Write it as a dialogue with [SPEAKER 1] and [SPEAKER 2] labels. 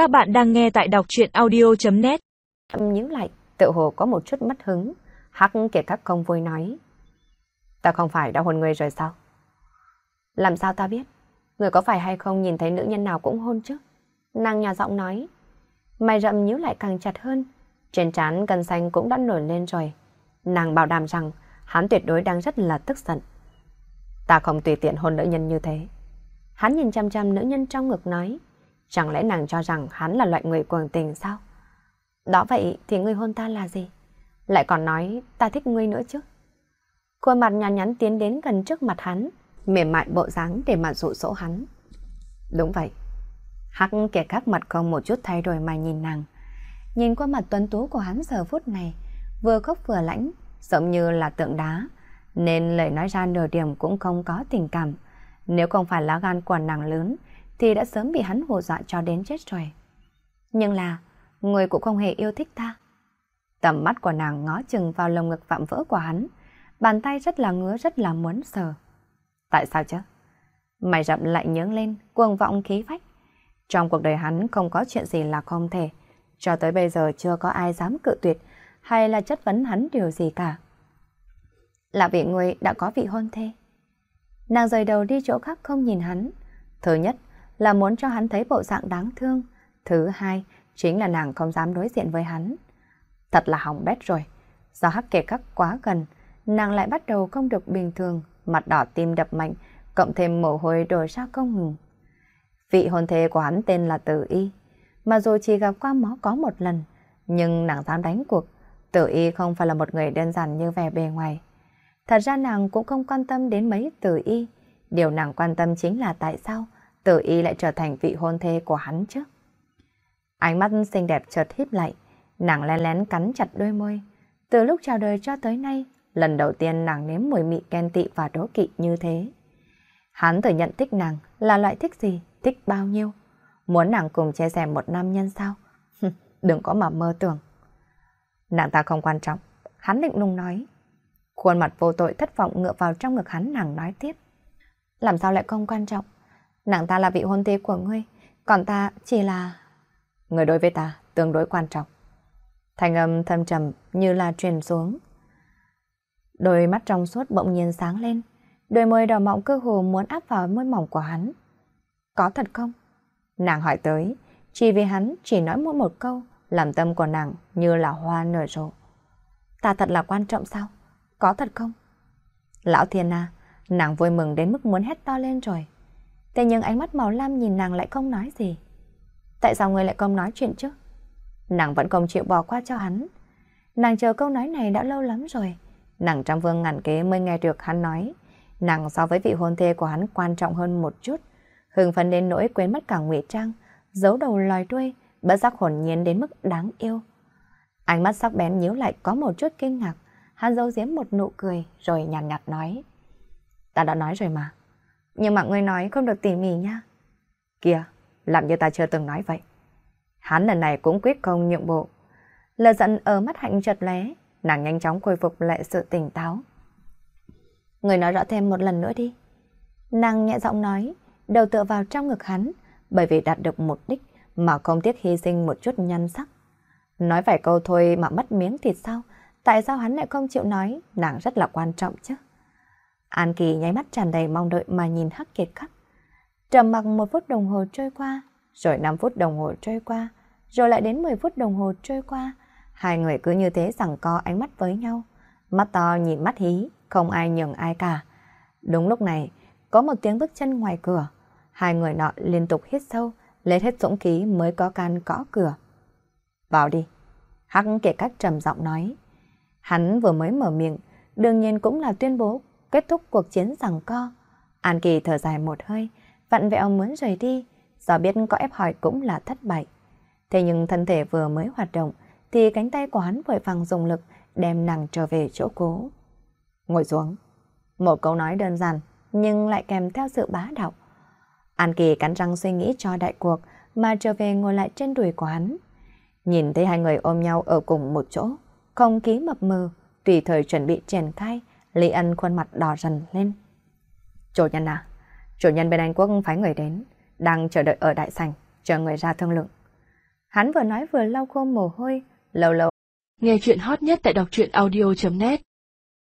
[SPEAKER 1] Các bạn đang nghe tại đọc truyện audio.net
[SPEAKER 2] Nhíu lại, tự hồ có một chút mất hứng. Hắc kể các công vui nói. Ta không phải đã hôn người rồi sao? Làm sao ta biết? Người có phải hay không nhìn thấy nữ nhân nào cũng hôn chứ? Nàng nhỏ giọng nói. Mày rậm nhíu lại càng chặt hơn. Trên trán cân xanh cũng đã nổi lên rồi. Nàng bảo đảm rằng hắn tuyệt đối đang rất là tức giận. Ta không tùy tiện hôn nữ nhân như thế. Hắn nhìn chăm chăm nữ nhân trong ngực nói. Chẳng lẽ nàng cho rằng hắn là loại người cuồng tình sao? Đó vậy thì ngươi hôn ta là gì? Lại còn nói ta thích ngươi nữa chứ? Khuôn mặt nhàn nhắn tiến đến gần trước mặt hắn, mềm mại bộ dáng để mà dụ dỗ hắn. Đúng vậy. Hắc kẻ các mặt không một chút thay đổi mà nhìn nàng. Nhìn qua mặt tuấn tú của hắn giờ phút này, vừa khóc vừa lãnh, giống như là tượng đá, nên lời nói ra nửa điểm cũng không có tình cảm. Nếu không phải lá gan của nàng lớn, thì đã sớm bị hắn hù dọa cho đến chết rồi. Nhưng là, người cũng không hề yêu thích ta. Tầm mắt của nàng ngó chừng vào lồng ngực vạm vỡ của hắn, bàn tay rất là ngứa rất là muốn sờ. Tại sao chứ? Mày rậm lại nhướng lên, cuồng vọng khí phách. Trong cuộc đời hắn không có chuyện gì là không thể. Cho tới bây giờ chưa có ai dám cự tuyệt hay là chất vấn hắn điều gì cả. Là vì người đã có vị hôn thê. Nàng rời đầu đi chỗ khác không nhìn hắn. Thứ nhất là muốn cho hắn thấy bộ dạng đáng thương. Thứ hai chính là nàng không dám đối diện với hắn. Thật là hỏng bét rồi. Do hắc kề cắt quá gần, nàng lại bắt đầu không được bình thường, mặt đỏ tim đập mạnh, cộng thêm mồ hôi đổ ra không ngừng. Vị hôn thê của hắn tên là Tử Y, mà dù chỉ gặp qua mó có một lần, nhưng nàng dám đánh cuộc, Tử Y không phải là một người đơn giản như vẻ bề ngoài. Thật ra nàng cũng không quan tâm đến mấy Tử Y, điều nàng quan tâm chính là tại sao Tự Y lại trở thành vị hôn thê của hắn chứ. Ánh mắt xinh đẹp chợt híp lại, nàng lén lén cắn chặt đôi môi. Từ lúc chào đời cho tới nay, lần đầu tiên nàng nếm mùi mị ghen tị và đố kỵ như thế. Hắn thừa nhận thích nàng là loại thích gì, thích bao nhiêu. Muốn nàng cùng chia sẻ một nam nhân sao? Đừng có mà mơ tưởng. Nàng ta không quan trọng, hắn định nung nói. Khuôn mặt vô tội thất vọng ngựa vào trong ngực hắn nàng nói tiếp. Làm sao lại không quan trọng? Nàng ta là vị hôn thê của ngươi, còn ta chỉ là... Người đối với ta tương đối quan trọng. Thành âm thâm trầm như là truyền xuống. Đôi mắt trong suốt bỗng nhiên sáng lên, đôi môi đỏ mọng cơ hồ muốn áp vào môi mỏng của hắn. Có thật không? Nàng hỏi tới, chỉ vì hắn chỉ nói mỗi một câu, làm tâm của nàng như là hoa nở rộ. Ta thật là quan trọng sao? Có thật không? Lão Thiên à, nàng vui mừng đến mức muốn hét to lên rồi. Thế nhưng ánh mắt màu lam nhìn nàng lại không nói gì. Tại sao người lại không nói chuyện chứ? Nàng vẫn không chịu bỏ qua cho hắn. Nàng chờ câu nói này đã lâu lắm rồi. Nàng trăm vương ngàn kế mới nghe được hắn nói. Nàng so với vị hôn thê của hắn quan trọng hơn một chút. Hưng phấn đến nỗi quên mất cả ngụy trang, giấu đầu lòi đuôi, bất giác hồn nhiên đến mức đáng yêu. Ánh mắt sắc bén nhíu lại có một chút kinh ngạc. Hắn giấu giếm một nụ cười rồi nhàn nhạt, nhạt nói. Ta đã nói rồi mà. Nhưng mà ngươi nói không được tỉ mỉ nha. Kìa, làm như ta chưa từng nói vậy. Hắn lần này cũng quyết không nhượng bộ. Lờ giận ở mắt hạnh chợt lé, nàng nhanh chóng khôi phục lại sự tỉnh táo. Người nói rõ thêm một lần nữa đi. Nàng nhẹ giọng nói, đầu tựa vào trong ngực hắn, bởi vì đạt được mục đích mà không tiếc hy sinh một chút nhan sắc. Nói vài câu thôi mà mất miếng thịt sao? Tại sao hắn lại không chịu nói? Nàng rất là quan trọng chứ. An Kỳ nháy mắt tràn đầy mong đợi mà nhìn Hắc Kiệt khắc. Trầm mặc một phút đồng hồ trôi qua, rồi 5 phút đồng hồ trôi qua, rồi lại đến 10 phút đồng hồ trôi qua. Hai người cứ như thế rằng co ánh mắt với nhau. Mắt to nhìn mắt hí, không ai nhường ai cả. Đúng lúc này, có một tiếng bước chân ngoài cửa. Hai người nọ liên tục hít sâu, lấy hết dũng khí mới có can cõ cửa. Vào đi. Hắc kể cách trầm giọng nói. Hắn vừa mới mở miệng, đương nhiên cũng là tuyên bố kết thúc cuộc chiến rằng co. An Kỳ thở dài một hơi, vặn vẹo muốn rời đi, do biết có ép hỏi cũng là thất bại. Thế nhưng thân thể vừa mới hoạt động, thì cánh tay của hắn vội vàng dùng lực đem nàng trở về chỗ cố. Ngồi xuống. Một câu nói đơn giản, nhưng lại kèm theo sự bá đạo. An Kỳ cắn răng suy nghĩ cho đại cuộc, mà trở về ngồi lại trên đùi của hắn. Nhìn thấy hai người ôm nhau ở cùng một chỗ, không khí mập mờ, tùy thời chuẩn bị triển khai, Lý Ân khuôn mặt đỏ dần lên. Chủ nhân à, chủ nhân bên Anh Quốc phái người đến, đang chờ đợi ở đại sảnh, chờ người ra thương lượng. Hắn vừa nói vừa lau khô mồ hôi, lâu lâu.
[SPEAKER 1] Nghe chuyện hot nhất tại đọc truyện audio.net